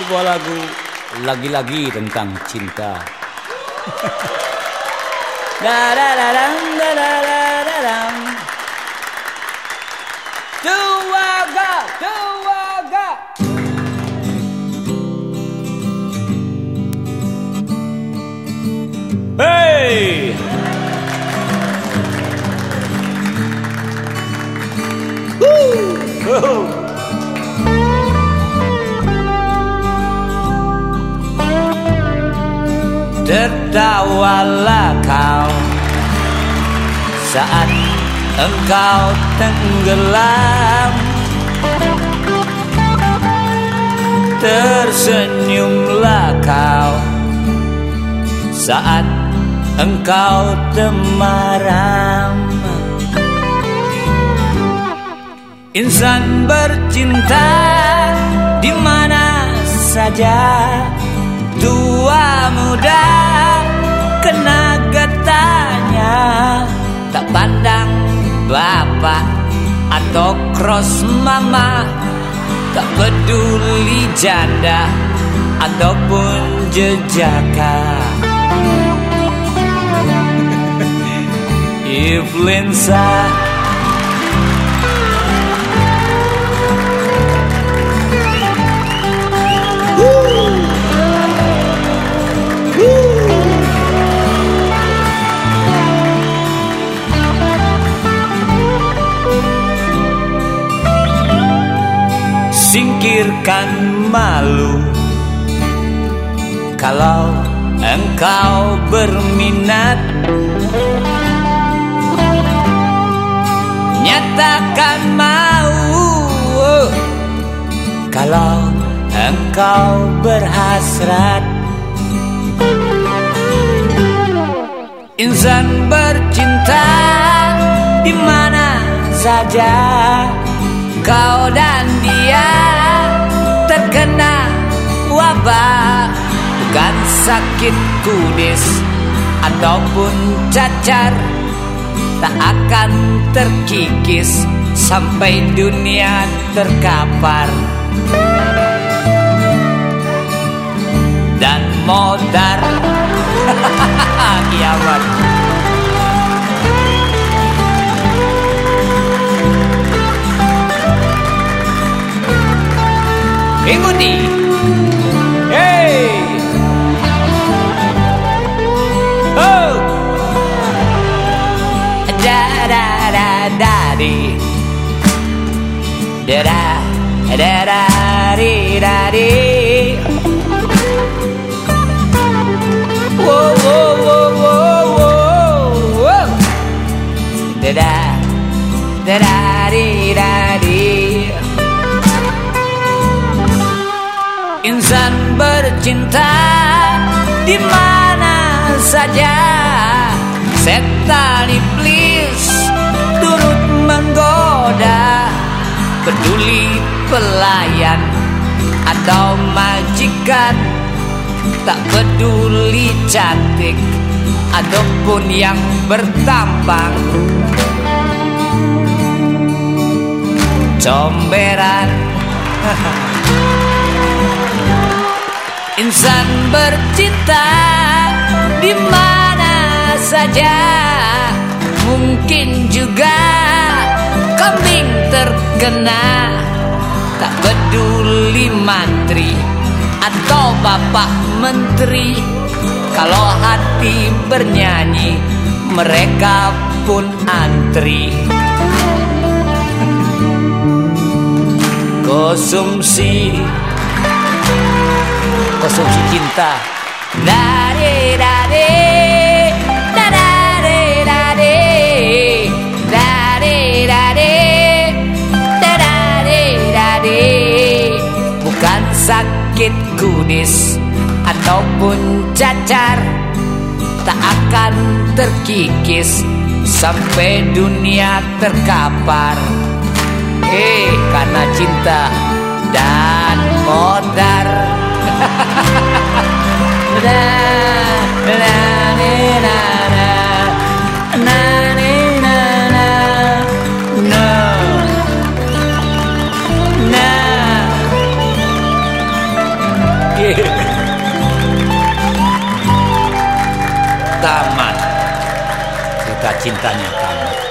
sebuah lagu lagi-lagi tentang cinta. da da da da da da da da da. Tuaga, tuaga. Hey! Woo! Tertawalah kau. Saat engkau tenggelam Tersenyumlah kau. Saat engkau temaram Insan bercinta di mana saja. Tua muda kena getahnya. Tak pandang bapak atau cross mama. Tak peduli janda ataupun jejaka. Influenza Singkirkan malu. Kalau engkau berminat Nyatakan mau. Kalau engkau berhasrat Insan bercinta di mana saja Kau dan wabah Bukan sakit kudis ataupun cacar Tak akan terkikis sampai dunia terkapar. Dan modar. Kiamat. Ikuti. Da da da da di da di. Whoa whoa whoa whoa whoa whoa. Da da da da di da di. Insan bercinta di mana saja Setan iblis Peduli pelayan atau majikan Tak peduli cantik ataupun yang bertampang Comberan. Insan bercinta di mana saja Mungkin juga kambing terkena Tak peduli mantri atau bapak menteri. Kalau hati bernyanyi mereka pun antri. Konsumsi. Konsumsi cinta. Dade dade sakit kudis ataupun cacar tak akan terkikis sampai dunia terkapar. Eh, karena cinta dan modar. tamat cerita cintanya kamu